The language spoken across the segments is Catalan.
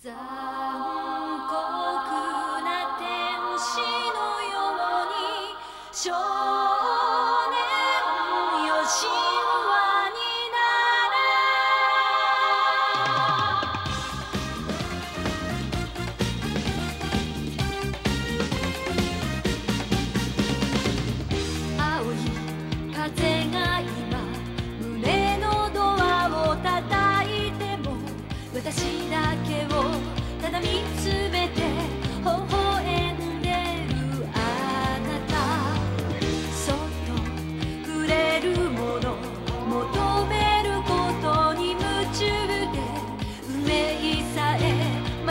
残酷な天使のように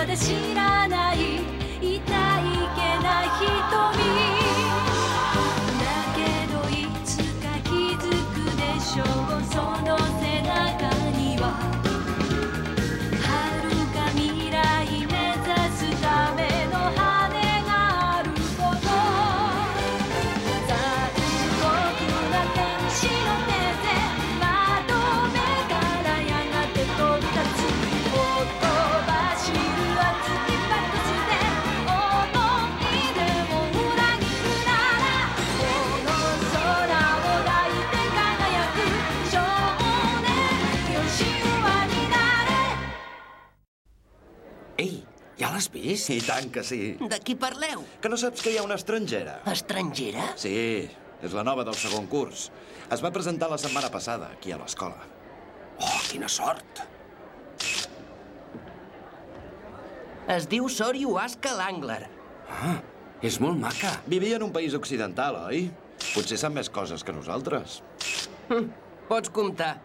で知らない痛いけな瞳 l'has vist? I tant que sí. De qui parleu? Que no saps que hi ha una estrangera? Estrangera? Sí, és la nova del segon curs. Es va presentar la setmana passada, aquí a l'escola. Oh, quina sort! Es diu Sori Huasca Langler. Ah, és molt maca. Vivia en un país occidental, oi? Potser sap més coses que nosaltres. Pots comptar.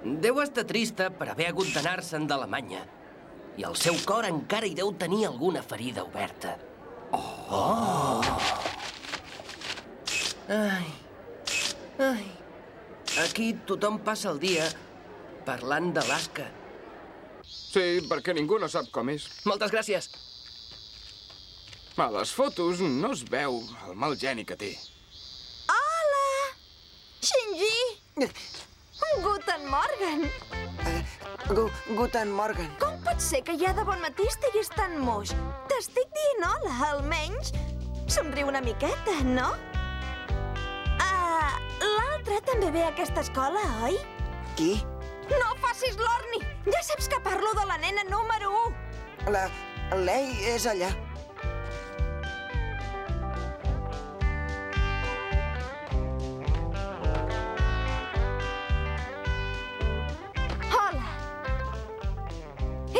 Deu estar trista per haver hagut d'anar-se'n d'Alemanya. I el seu cor encara hi deu tenir alguna ferida oberta. Oh! Ai. Ai. Aquí tothom passa el dia parlant d'Alaska. Sí, perquè ningú no sap com és. Moltes gràcies. A les fotos no es veu el mal geni que té. Hola! Shinji! Guten Morgen! Gu Guten Morgen. Com pot ser que ja de bon matí estiguis tan moix? T'estic dient hola, almenys. Somriu una miqueta, no? Ah, l'altre també ve a aquesta escola, oi? Qui? No facis l'orni! Ja saps que parlo de la nena número 1. La... Lei és allà.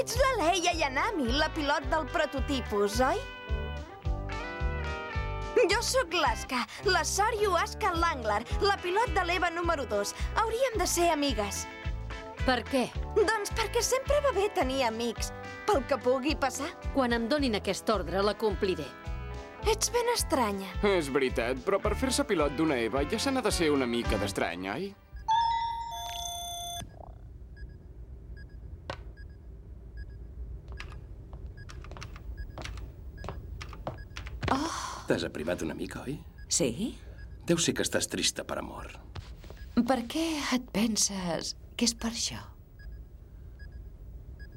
Ets la Leia Yanami, la pilot del prototipus, oi? Jo sóc l'Aska, la Soryu Aska Langlar, la pilot de l'EVA número 2. Hauríem de ser amigues. Per què? Doncs perquè sempre va bé tenir amics, pel que pugui passar. Quan em donin aquest ordre, la compliré. Ets ben estranya. És veritat, però per fer-se pilot d'una Eva ja se n'ha de ser una mica d'estrany, oi? T'has aprimat una mica, oi? Sí? Deu ser que estàs trista per amor. Per què et penses que és per això?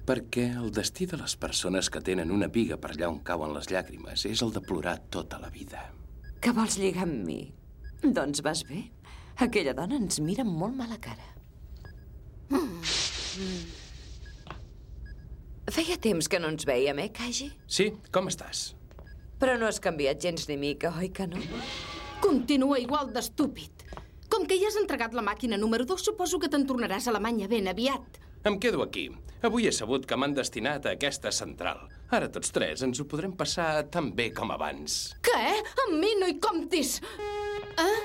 Perquè el destí de les persones que tenen una viga per allà on cauen les llàgrimes és el de plorar tota la vida. Que vols lligar amb mi? Doncs vas bé. Aquella dona ens mira molt mala cara. Feia temps que no ens veiem, eh, Kaji? Sí, com estàs? Però no has canviat gens ni mica, oi que no? Continua igual d'estúpid. Com que ja has entregat la màquina número 2, suposo que te'n tornaràs a Alemanya ben aviat. Em quedo aquí. Avui he sabut que m'han destinat a aquesta central. Ara tots tres ens ho podrem passar tan bé com abans. Què? Amb mi no hi comptis! Eh?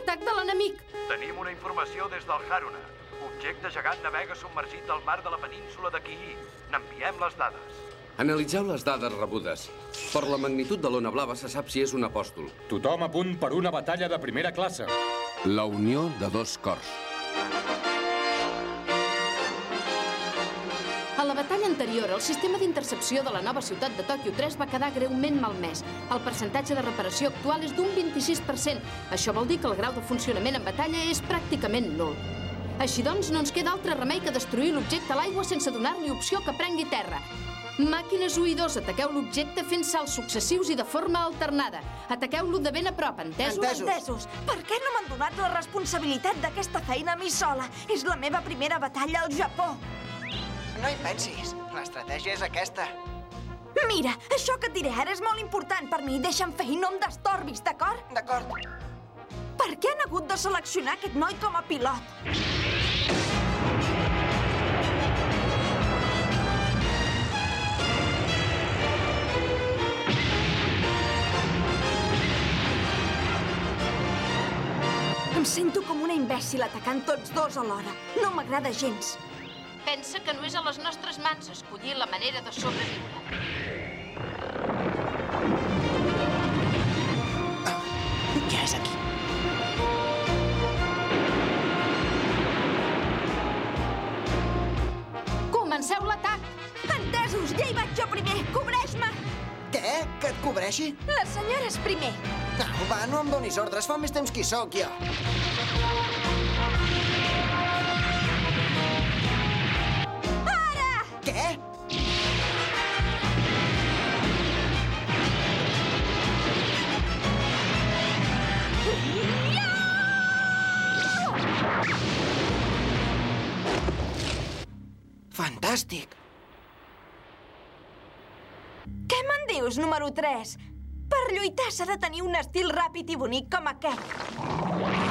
Atac de l'enemic! Tenim una informació des del Haruna. Objecte gegant navega submergit al mar de la península de Kihi. N'enviem les dades. Analitzeu les dades rebudes. Per la magnitud de l'ona blava se sap si és un apòstol. Tothom a punt per una batalla de primera classe. La unió de dos cors. A la batalla anterior, el sistema d'intercepció de la nova ciutat de Tòquio 3 va quedar greument malmès. El percentatge de reparació actual és d'un 26%. Això vol dir que el grau de funcionament en batalla és pràcticament nul. Així doncs, no ens queda altre remei que destruir l'objecte a l'aigua sense donar-li opció que prengui terra. Màquines oïdors, ataqueu l'objecte fent salts successius i de forma alternada. Ataqueu-lo de ben a prop, entesos? Entesos. Per què no m'han donat la responsabilitat d'aquesta feina a mi sola? És la meva primera batalla al Japó. No hi pensis. L'estratègia és aquesta. Mira, això que et diré ara és molt important per mi. Deixa'm fer i no em destorbis, d'acord? D'acord. Per què han hagut de seleccionar aquest noi com a pilot? Com una imbècil atacant tots dos alhora. No m'agrada gens. Pensa que no és a les nostres mans escollir la manera de sobreviure. Ja és aquí. Comenceu l'atac! Entesos, ja hi vaig jo primer. Cobreix-me! Què? Que et cobreixi? Les senyores primer. No, va, no em donis ordres. Fa més temps que hi sóc, jo. Número 3? Per lluitar s'ha de tenir un estil ràpid i bonic com aquest.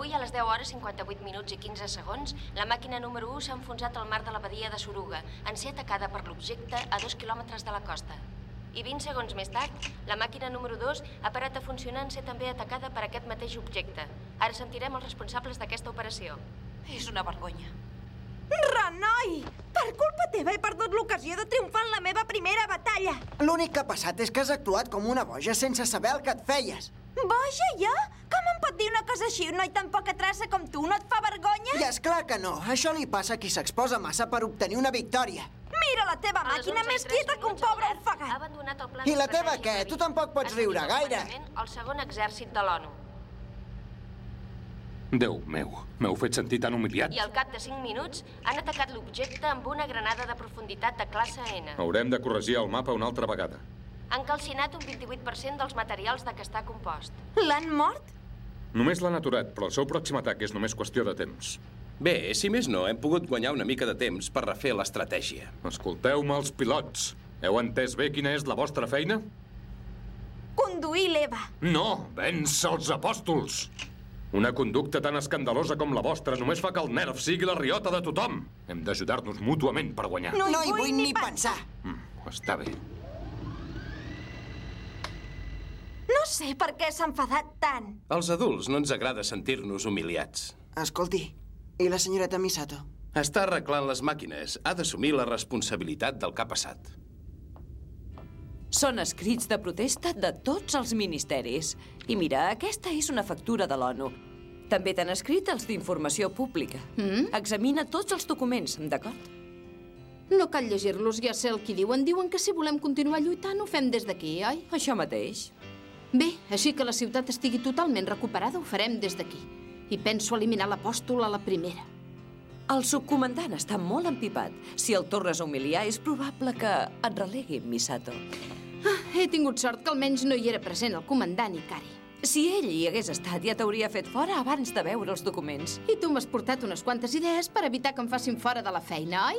Avui, a les 10 hores 58 minuts i 15 segons, la màquina número 1 s'ha enfonsat al mar de la badia de Suruga, en ser atacada per l'objecte a dos quilòmetres de la costa. I 20 segons més tard, la màquina número 2 ha parat de funcionar en ser també atacada per aquest mateix objecte. Ara sentirem els responsables d'aquesta operació. És una vergonya. Renoi! Per culpa teva he perdut l'ocasió de triomfar en la meva primera batalla. L'únic que ha passat és que has actuat com una boja sense saber el que et feies. Boja, jo? Com em pot dir una cosa així un noi tan poca traça com tu? No et fa vergonya? I és clar que no. Això li passa a qui s'exposa massa per obtenir una victòria. Mira la teva màquina 11 i més quieta que un el pobre ofegat. I la teva què? Tu tampoc pots riure al gaire. El segon exèrcit de l'ONU. Déu meu, m'heu fet sentir tan humiliat. I al cap de 5 minuts han atacat l'objecte amb una granada de profunditat de classe N. Haurem de corregir el mapa una altra vegada. Han calcinat un 28% dels materials de què està compost. L'han mort? Només l'han aturat, però el seu pròxim atac és només qüestió de temps. Bé, si més no, hem pogut guanyar una mica de temps per refer l'estratègia. Escolteu-me els pilots. Heu entès bé quina és la vostra feina? Conduir l'Eva. No, vèncer els apòstols. Una conducta tan escandalosa com la vostra només fa que el nerv sigui la riota de tothom. Hem d'ajudar-nos mútuament per guanyar. No, no hi vull ni pensar. Mm, està bé. No sé per què s'ha enfadat tant. Als adults no ens agrada sentir-nos humiliats. Escolti, i la senyoreta Misato? Està arreglant les màquines. Ha d'assumir la responsabilitat del que ha passat. Són escrits de protesta de tots els ministeris. I mira, aquesta és una factura de l'ONU. També t'han escrit els d'informació pública. Mm? Examina tots els documents, d'acord? No cal llegir-los, ja sé el que diuen. Diuen que si volem continuar lluitant ho fem des d'aquí, oi? Això mateix. Bé, així que la ciutat estigui totalment recuperada, ho farem des d'aquí. I penso eliminar l'apòstol a la primera. El subcomandant està molt empipat. Si el tornes a humiliar, és probable que et relegui, Misato. Ah, he tingut sort que almenys no hi era present el comandant Ikari. Si ell hi hagués estat, ja t'hauria fet fora abans de veure els documents. I tu m'has portat unes quantes idees per evitar que em facin fora de la feina, oi?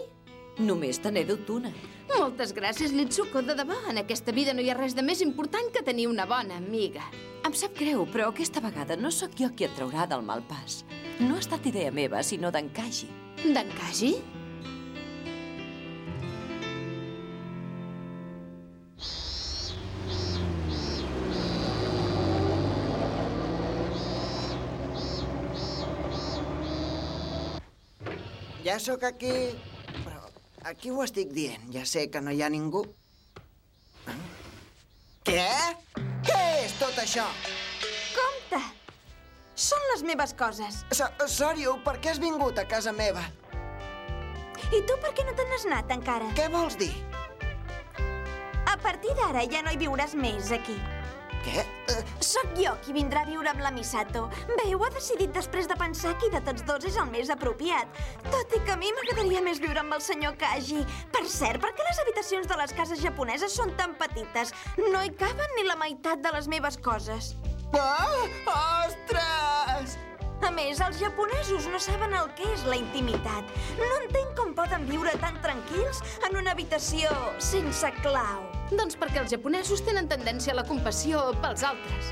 Només te n'he dut una. Moltes gràcies, Litsuko, de debò. En aquesta vida no hi ha res de més important que tenir una bona amiga. Em sap greu, però aquesta vegada no sóc jo qui et traurà del mal pas. No ha estat idea meva, sinó d'en Kaji. D'en Kaji? Ja sóc aquí... Aquí ho estic dient. Ja sé que no hi ha ningú. Ah. Què? Què és tot això? Compte! Són les meves coses. Sòrio, per què has vingut a casa meva? I tu per què no te n'has anat encara? Què vols dir? A partir d'ara ja no hi viuràs més aquí. Què? Sóc jo qui vindrà a viure amb la Misato. Bé, ho ha decidit després de pensar qui de tots dos és el més apropiat. Tot i que a mi m'agradaria més viure amb el senyor Kaji. Per cert, per què les habitacions de les cases japoneses són tan petites? No hi caben ni la meitat de les meves coses. Ah! Ostres! A més, els japonesos no saben el que és la intimitat. No entenc com poden viure tan tranquils en una habitació sense clau. Doncs perquè els japonesos tenen tendència a la compassió pels altres.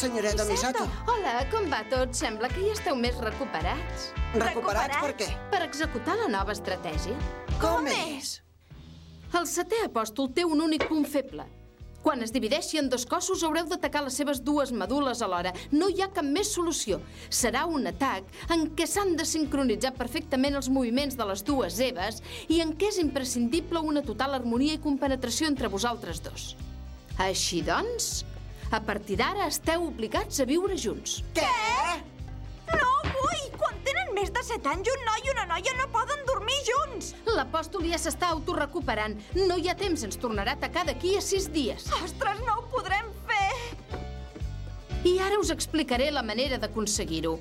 Senyoreta Misato. Hola, com va tot? Sembla que ja esteu més recuperats. Recuperats per què? Per executar la nova estratègia. Com és? El setè apòstol té un únic punt feble. Quan es divideixi en dos cossos haureu d'atacar les seves dues medul·les alhora. No hi ha cap més solució. Serà un atac en què s'han de sincronitzar perfectament els moviments de les dues Eves i en què és imprescindible una total harmonia i compenetració entre vosaltres dos. Així doncs, a partir d'ara esteu obligats a viure junts. Què? Tenen més de set anys, un noi i una noia no poden dormir junts! L'apòstol ja s'està autorecuperant. No hi ha temps, ens tornarà a atacar d'aquí a sis dies. Ostres, no ho podrem fer! I ara us explicaré la manera d'aconseguir-ho.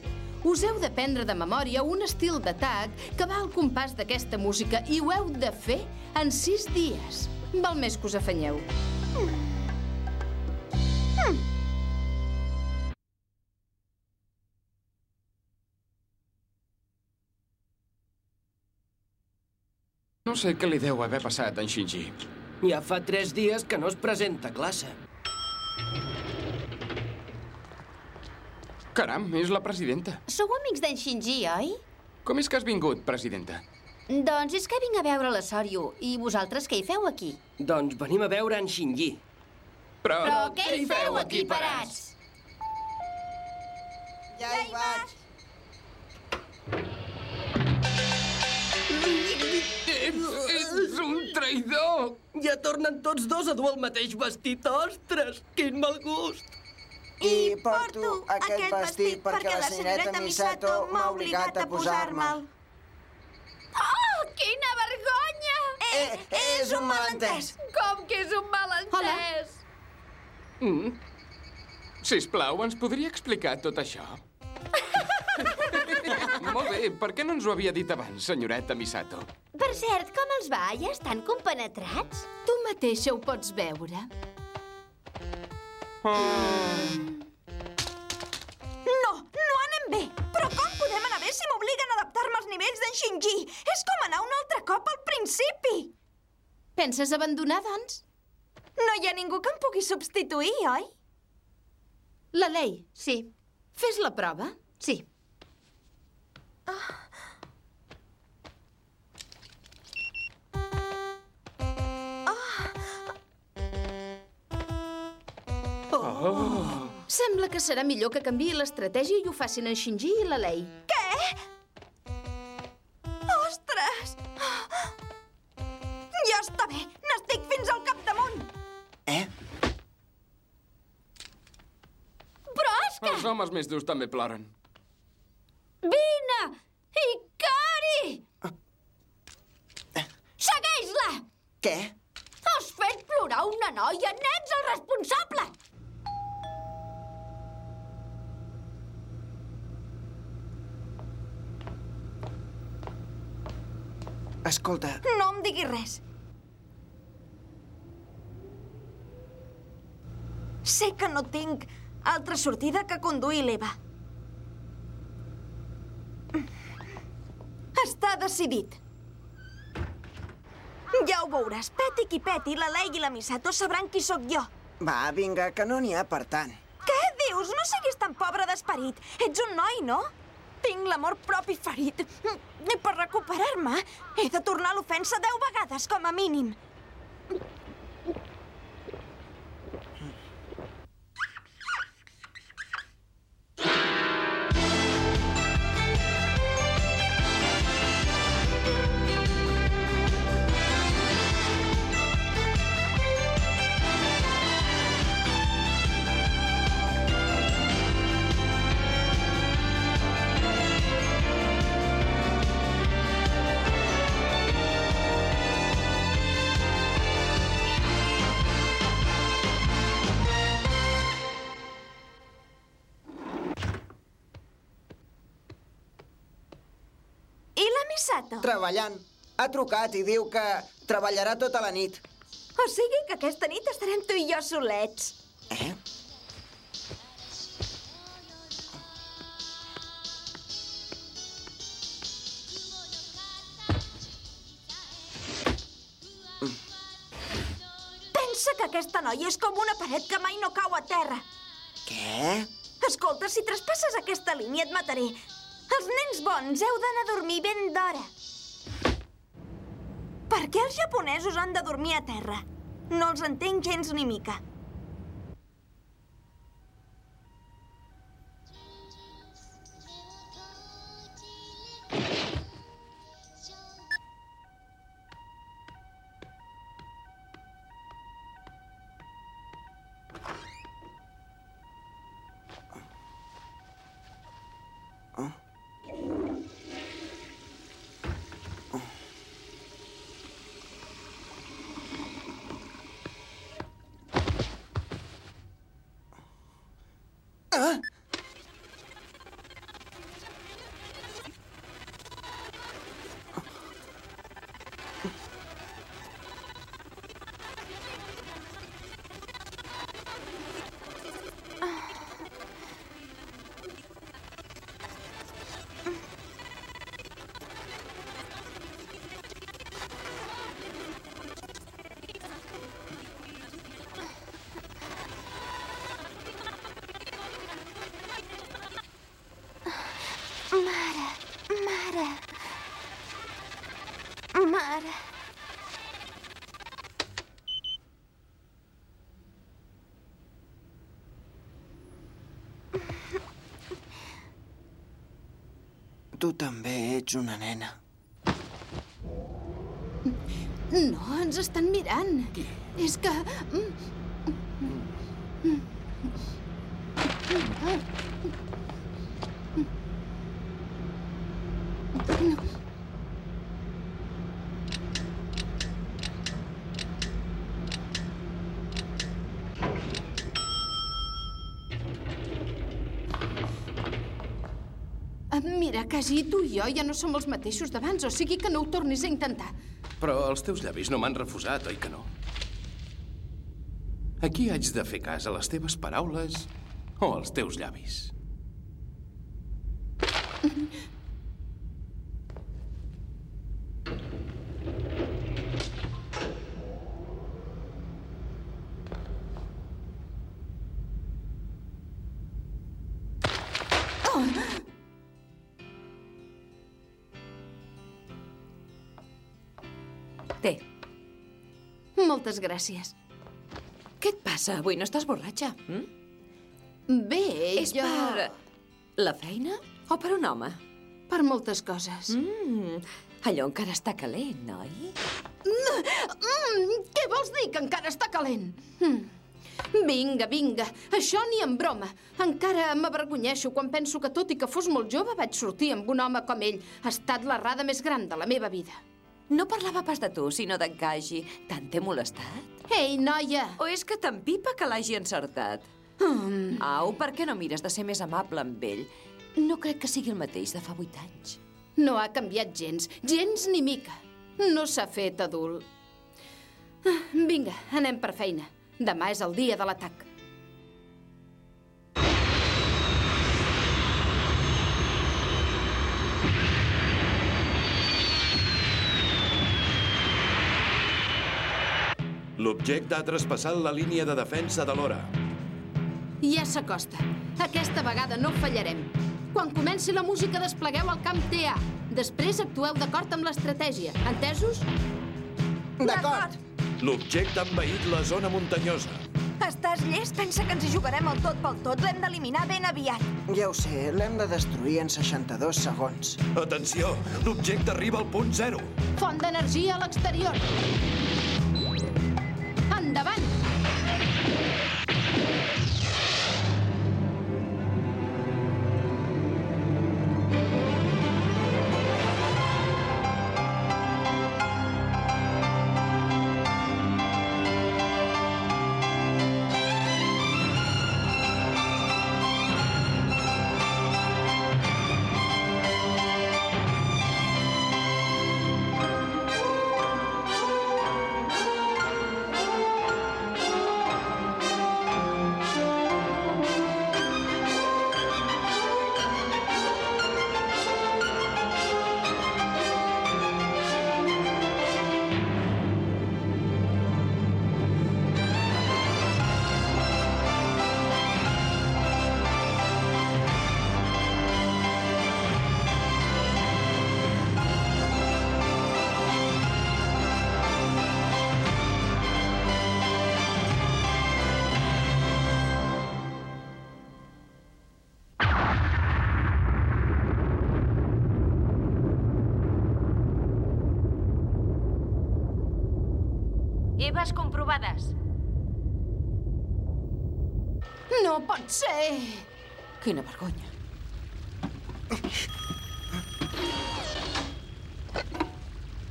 Us heu d'aprendre de memòria un estil d'atac que va al compàs d'aquesta música i ho heu de fer en sis dies. Val més que us afanyeu. No sé què li deu haver passat a en Shinji. Ja fa tres dies que no es presenta a classe. Caram, és la presidenta. Sou amics d'en Shinji, oi? Com és que has vingut, presidenta? Doncs és que vinc a veure la Sòrio. I vosaltres què hi feu aquí? Doncs venim a veure en Shinji. Però... Però què hi feu aquí parats? Ja hi vaig. Ets un traïdor! Ja tornen tots dos a dur el mateix vestit. Ostres, quin mal gust! I porto aquest vestit perquè la senyoreta Misato m'ha obligat a posar-me'l. Oh, quina vergonya! Eh, és un malentès. Com que és un malentès? Mm. Sisplau, ens podria explicar tot això? Molt bé, per què no ens ho havia dit abans, senyoreta Misato? Per cert, com els va? Ja estan compenetrats? Tu mateixa ho pots veure. No, no anem bé! Però com podem anar bé si m'obliguen a adaptar-me als nivells d'en Shinji? És com anar un altre cop al principi! Penses abandonar, doncs? No hi ha ningú que em pugui substituir, oi? La Lei. Sí. Fes la prova. Sí. Oh. Sembla que serà millor que canviï l'estratègia i ho facin en Shinji i la Lei. Què? Ostres! Ja està bé! N'estic fins al capdamunt! Eh? Però, Òscar! Els homes més durs també ploren. Vine! Ikari! Segueix-la! Què? Has fet plorar una noia! N'ets el responsable! Escolta, No em diguis res. Sé que no tinc altra sortida que conduir l'Eva. Està decidit. Ho veuràs. Peti qui peti, la Lei i la Misato sabran qui sóc jo. va, vinga, que no n'hi ha per tant. Què dius? No siguis tan pobre d'esperit. Ets un noi, no? Tinc l'amor propi ferit. I per recuperar-me he de tornar l'ofensa deu vegades, com a mínim. Sato? Treballant. Ha trucat i diu que treballarà tota la nit. O sigui que aquesta nit estarem tu i jo solets. Eh? Pensa que aquesta noia és com una paret que mai no cau a terra. Què? Escolta, si traspasses aquesta línia et mataré. Els nens bons heu d'anar a dormir ben d'hora. Per què els japonesos han de dormir a terra? No els entenc gens ni mica. Mare. Tu també ets una nena. No, ens estan mirant. És que... Mira, quasi tu i jo ja no som els mateixos d'abans, o sigui que no ho tornis a intentar. Però els teus llavis no m'han refusat, oi que no? Aquí haig de fer cas a les teves paraules o als teus llavis. Té. Moltes gràcies. Què et passa? Avui no estàs borratxa? Mm? Bé, És jo... per la feina o per un home? Per moltes coses. Mm, allò encara està calent, oi? Mm, què vols dir, que encara està calent? Mm. Vinga, vinga, això ni en broma. Encara m'avergonyeixo quan penso que, tot i que fos molt jove, vaig sortir amb un home com ell. Ha estat l'errada més gran de la meva vida. No parlava pas de tu, sinó d'en Kaji. Tant t'he molestat? Ei, noia! O és que t'empipa que l'hagi encertat? Mm. Au, per què no mires de ser més amable amb ell? No crec que sigui el mateix de fa vuit anys. No ha canviat gens, gens ni mica. No s'ha fet adult. Ah, Vinga, anem per feina. Demà és el dia de l'atac. L'objecte ha traspassat la línia de defensa de l'hora. Ja s'acosta. Aquesta vegada no fallarem. Quan comenci la música desplegueu el camp TA. Després actueu d'acord amb l'estratègia. Entesos? D'acord. L'objecte ha envaït la zona muntanyosa. Estàs llest? Pensa que ens hi jugarem el tot pel tot. L'hem d'eliminar ben aviat. Ja ho sé, l'hem de destruir en 62 segons. Atenció, l'objecte arriba al punt zero. Font d'energia a l'exterior. Comprovades. No pot ser! Quina vergonya.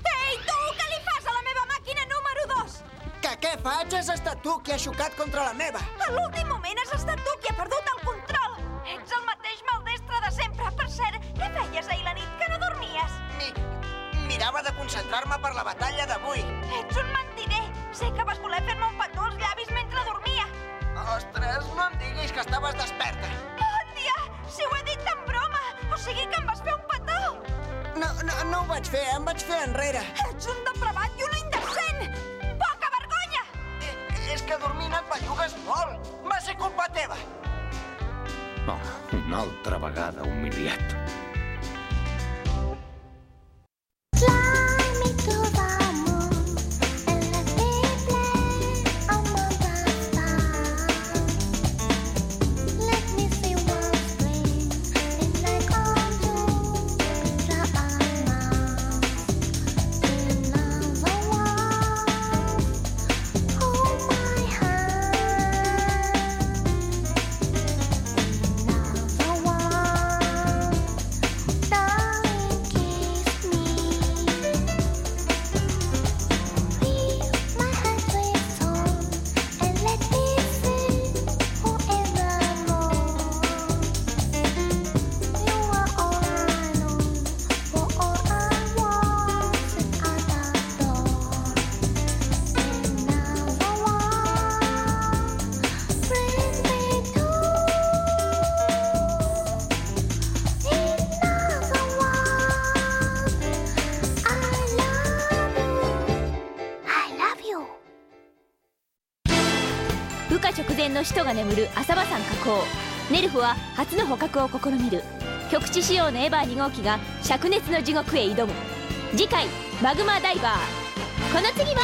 Ei, tu, què li fas a la meva màquina número 2? Que què faig? Has estat tu qui ha xocat contra la meva. A l'últim moment has estat tu qui ha perdut el control. Ets el mateix maldestre de sempre. Per cert, què feies ahir la nit que no dormies? Mi... Mirava de concentrar-me per la batalla d'avui. Ets un mentider. Sé que vas voler fer-me un petó als llavis mentre dormia. Ostres, no em diguis que estaves desperta. Oh, tia, si ho he dit en broma. O sigui que em vas fer un petó. No, no, no ho vaig fer, em vaig fer enrere. Ets un depravat i una indecent. Poca vergonya! És que dormint et bellugues molt. Va ser culpa teva. Oh, una altra vegada humiliat. 使徒が眠る浅間山河口。ネルフは初の捕獲を試みる。局地仕様のエヴァ2号機が灼熱の地獄へ挑む次回「マグマダイバー」この次は